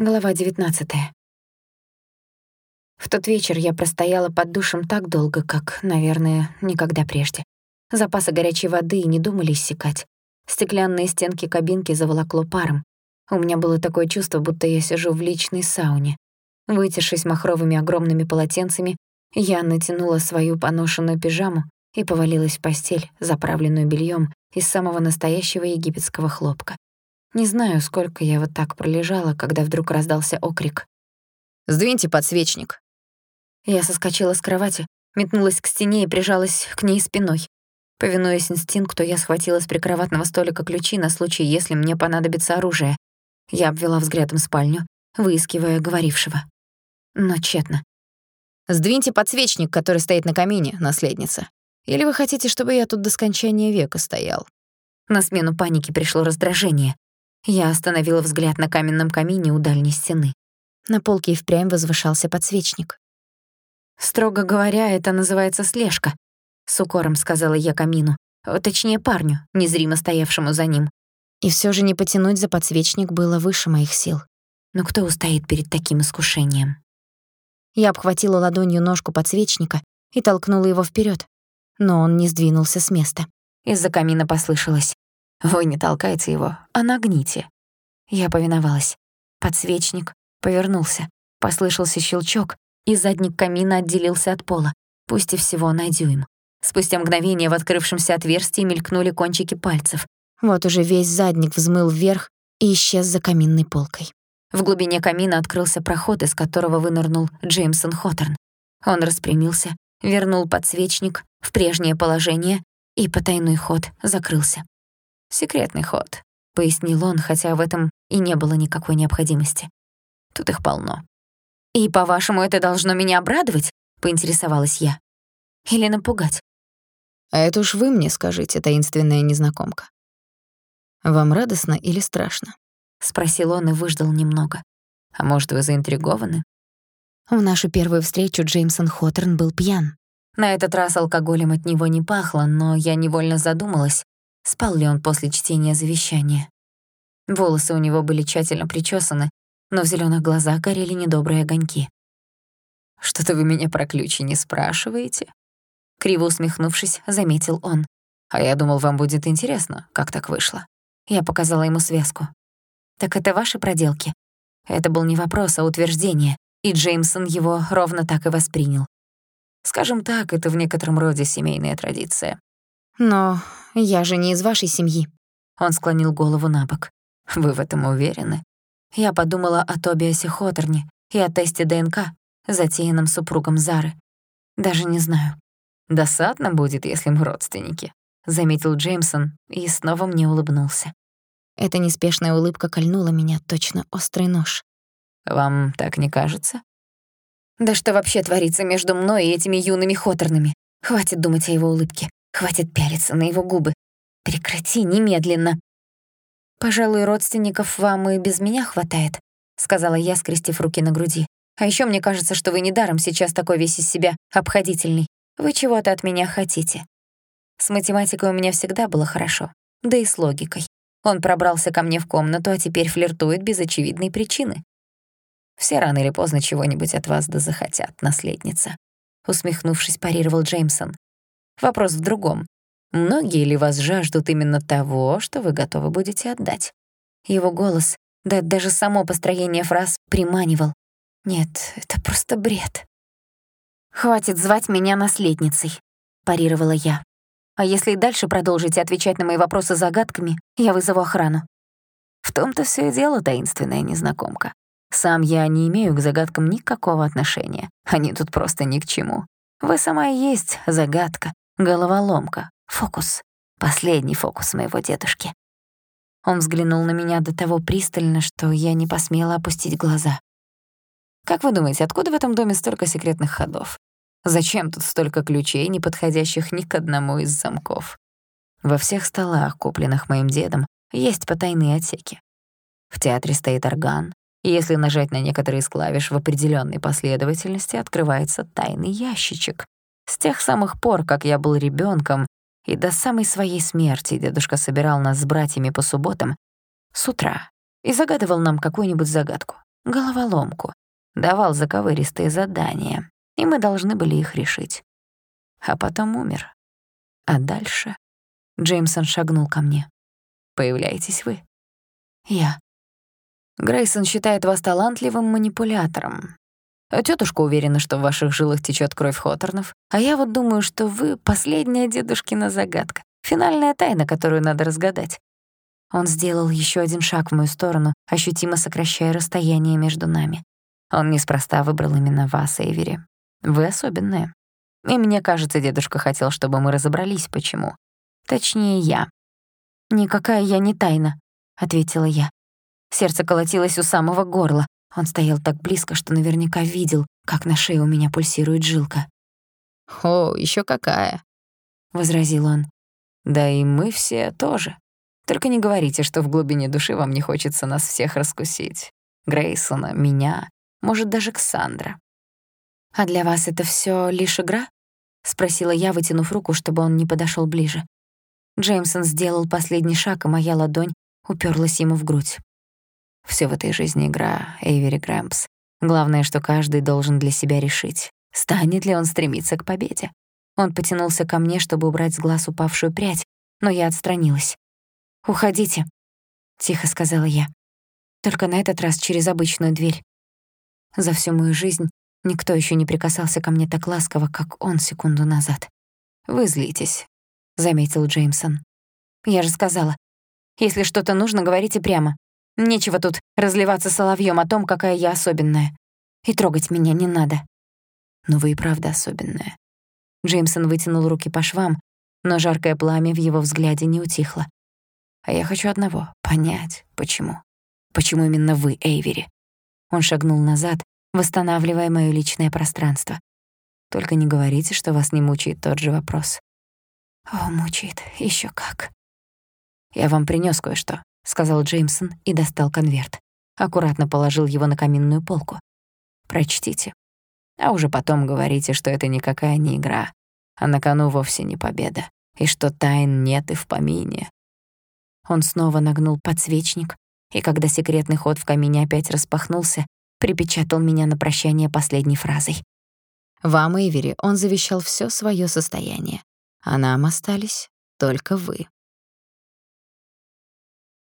Глава 19. В тот вечер я простояла под душем так долго, как, наверное, никогда прежде. Запасы горячей воды не думали иссякать. Стеклянные стенки кабинки заволокло паром. У меня было такое чувство, будто я сижу в личной сауне. Вытершись махровыми огромными полотенцами, я натянула свою поношенную пижаму и повалилась в постель, заправленную бельём из самого настоящего египетского хлопка. Не знаю, сколько я вот так пролежала, когда вдруг раздался окрик. «Сдвиньте подсвечник». Я соскочила с кровати, метнулась к стене и прижалась к ней спиной. Повинуясь инстинкту, я схватила с прикроватного столика ключи на случай, если мне понадобится оружие. Я обвела взглядом спальню, выискивая говорившего. Но тщетно. «Сдвиньте подсвечник, который стоит на камине, наследница. Или вы хотите, чтобы я тут до скончания века стоял?» На смену панике пришло раздражение. Я остановила взгляд на каменном камине у дальней стены. На полке и впрямь возвышался подсвечник. «Строго говоря, это называется слежка», — с укором сказала я камину, точнее парню, незримо стоявшему за ним. И все же не потянуть за подсвечник было выше моих сил. Но кто устоит перед таким искушением? Я обхватила ладонью ножку подсвечника и толкнула его вперед, но он не сдвинулся с места. Из-за камина послышалось. Вы не толкайте его, а нагните. Я повиновалась. Подсвечник повернулся. Послышался щелчок, и задник камина отделился от пола, пусть и всего на дюйм. Спустя мгновение в открывшемся отверстии мелькнули кончики пальцев. Вот уже весь задник взмыл вверх и исчез за каминной полкой. В глубине камина открылся проход, из которого вынырнул Джеймсон Хоттерн. Он распрямился, вернул подсвечник в прежнее положение, и потайной ход закрылся. «Секретный ход», — пояснил он, хотя в этом и не было никакой необходимости. «Тут их полно». «И, по-вашему, это должно меня обрадовать?» — поинтересовалась я. «Или напугать?» «А это уж вы мне скажите, таинственная незнакомка. Вам радостно или страшно?» — спросил он и выждал немного. «А может, вы заинтригованы?» В нашу первую встречу Джеймсон Хоттерн был пьян. На этот раз алкоголем от него не пахло, но я невольно задумалась, спал ли он после чтения завещания. Волосы у него были тщательно причесаны, но в зелёных глазах горели недобрые огоньки. «Что-то вы меня про ключи не спрашиваете?» Криво усмехнувшись, заметил он. «А я думал, вам будет интересно, как так вышло». Я показала ему связку. «Так это ваши проделки?» Это был не вопрос, а утверждение, и Джеймсон его ровно так и воспринял. Скажем так, это в некотором роде семейная традиция. «Но я же не из вашей семьи». Он склонил голову на бок. «Вы в этом уверены?» Я подумала о Тобиасе Хоттерне и о тесте ДНК, затеянном супругом Зары. Даже не знаю. «Досадно будет, если мы родственники», — заметил Джеймсон и снова мне улыбнулся. Эта неспешная улыбка кольнула меня, точно острый нож. «Вам так не кажется?» «Да что вообще творится между мной и этими юными Хоттернами? Хватит думать о его улыбке. Хватит пялиться на его губы. Прекрати немедленно. «Пожалуй, родственников вам и без меня хватает», — сказала я, скрестив руки на груди. «А ещё мне кажется, что вы недаром сейчас такой весь из себя обходительный. Вы чего-то от меня хотите». С математикой у меня всегда было хорошо, да и с логикой. Он пробрался ко мне в комнату, а теперь флиртует без очевидной причины. «Все рано или поздно чего-нибудь от вас да захотят, наследница», — усмехнувшись, парировал Джеймсон. Вопрос в другом. Многие ли вас жаждут именно того, что вы готовы будете отдать? Его голос, да даже само построение фраз приманивал. Нет, это просто бред. «Хватит звать меня наследницей», — парировала я. «А если и дальше продолжите отвечать на мои вопросы загадками, я вызову охрану». В том-то все и дело, таинственная незнакомка. Сам я не имею к загадкам никакого отношения. Они тут просто ни к чему. Вы сама и есть загадка, Головоломка. Фокус. Последний фокус моего дедушки. Он взглянул на меня до того пристально, что я не посмела опустить глаза. Как вы думаете, откуда в этом доме столько секретных ходов? Зачем тут столько ключей, не подходящих ни к одному из замков? Во всех столах, купленных моим дедом, есть потайные отсеки. В театре стоит орган, и если нажать на некоторые из клавиш в определенной последовательности, открывается тайный ящичек, с тех самых пор, как я был ребенком, и до самой своей смерти дедушка собирал нас с братьями по субботам с утра и загадывал нам какую-нибудь загадку. головоломку, давал заковыристые задания, и мы должны были их решить. А потом умер. А дальше Джеймсон шагнул ко мне. «Появляетесь вы». «Я». Грейсон считает вас талантливым манипулятором. Тётушка уверена, что в ваших жилах течёт кровь Хоторнов, а я вот думаю, что вы — последняя дедушкина загадка, финальная тайна, которую надо разгадать. Он сделал ещё один шаг в мою сторону, ощутимо сокращая расстояние между нами. Он неспроста выбрал именно вас, Эйвери. Вы особенная. И мне кажется, дедушка хотел, чтобы мы разобрались, почему. Точнее, я. «Никакая я не тайна», — ответила я. Сердце колотилось у самого горла. Он стоял так близко, что наверняка видел, как на шее у меня пульсирует жилка. «О, ещё какая», — возразил он. «Да и мы все тоже. Только не говорите, что в глубине души вам не хочется нас всех раскусить. Грейсона, меня, может, даже Ксандра. «А для вас это всё лишь игра?» — спросила я, вытянув руку, чтобы он не подошёл ближе. Джеймсон сделал последний шаг, и моя ладонь уперлась ему в грудь. Всё в этой жизни игра, Эйвери Грэмпс. Главное, что каждый должен для себя решить, станет ли он стремиться к победе. Он потянулся ко мне, чтобы убрать с глаз упавшую прядь, но я отстранилась. «Уходите», — тихо сказала я. «Только на этот раз через обычную дверь. За всю мою жизнь никто ещё не прикасался ко мне так ласково, как он секунду назад. «Вы злитесь», — заметил Джеймсон. «Я же сказала, если что-то нужно, говорите прямо. Нечего тут разливаться соловьём о том, какая я особенная. И трогать меня не надо». «Но вы и правда особенная». Джеймсон вытянул руки по швам, но жаркое пламя в его взгляде не утихло. «А я хочу одного — понять, почему. Почему именно вы, Эйвери?» Он шагнул назад, восстанавливая моё личное пространство. Только не говорите, что вас не мучает тот же вопрос. О, мучает, ещё как. Я вам принёс кое-что, сказал Джеймсон и достал конверт. Аккуратно положил его на каминную полку. Прочтите. А уже потом говорите, что это никакая не игра, а на кону вовсе не победа, и что тайн нет и в помине. Он снова нагнул подсвечник, и когда секретный ход в камине опять распахнулся, припечатал меня на прощание последней фразой. Вам, Эйвери, он завещал всё своё состояние, а нам остались только вы.